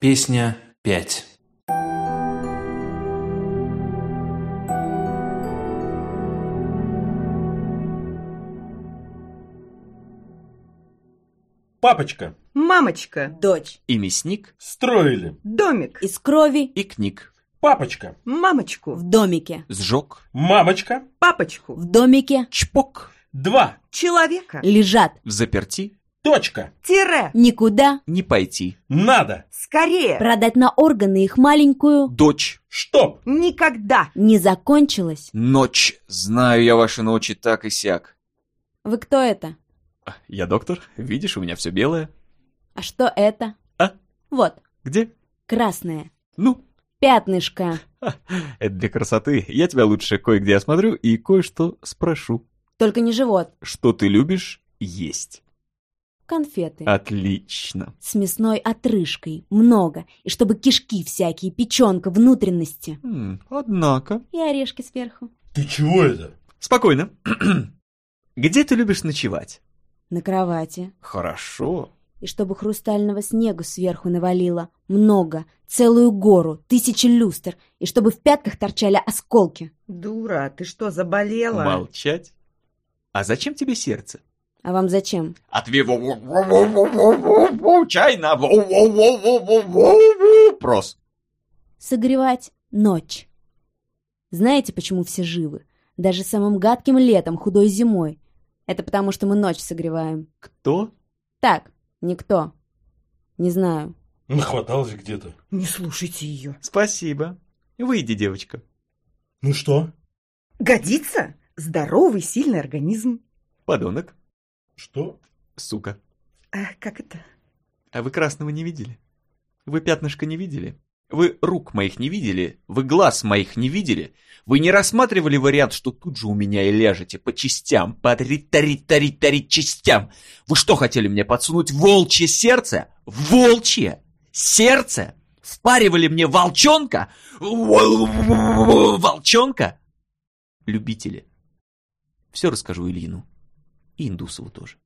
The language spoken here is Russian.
Песня 5 Папочка, Мамочка, Дочь. И мясник, строили. домик, Из крови. И книг. Папочка, мамочку, в домике. Сжег, мамочка, папочку, В домике. Чпок, два, человека, лежат. в заперти, точка, тире, Никуда. не пойти. надо, скорее, Продать на органы их маленькую. Дочь, чтоб, никогда, Не закончилось. ночь, знаю я ваши ночи так и сяк. Вы кто это? Я доктор, видишь, у меня все белое. А что это? А? Вот, Где? красное. Ну, Пятнышко. это для красоты. Я тебя лучше кое-где осмотрю и кое-что спрошу. Только не живот. Что ты любишь есть? Конфеты. Отлично. С мясной отрыжкой. Много. И чтобы кишки всякие, печенка, внутренности. М, однако. И орешки сверху. ты чего это? Спокойно. Где ты любишь ночевать? На кровати. Хорошо. И чтобы хрустального снегу сверху навалило. Много. Целую гору. Тысячи люстр. И чтобы в пятках торчали осколки. дура, ты что, заболела? Молчать. А зачем тебе сердце? А вам зачем? Отвево чайно прос. Согревать ночь. Знаете, почему все живы? Даже самым гадким летом, худой зимой. Это потому, что мы ночь согреваем. Кто? Так, никто. Не знаю. Нахваталась где-то. Не слушайте ее. Спасибо. Выйди, девочка. Ну что? Годится? Здоровый, сильный организм. Подонок. Что? Сука. А, как это? А вы красного не видели? Вы пятнышко не видели? Вы рук моих не видели? Вы глаз моих не видели? Вы не рассматривали вариант, что тут же у меня и ляжете по частям, по три-тари-тари-тари частям? Вы что хотели мне подсунуть волчье сердце? Волчье сердце? Впаривали мне волчонка? Волчонка? Любители. Все расскажу Ильину. Indus útos.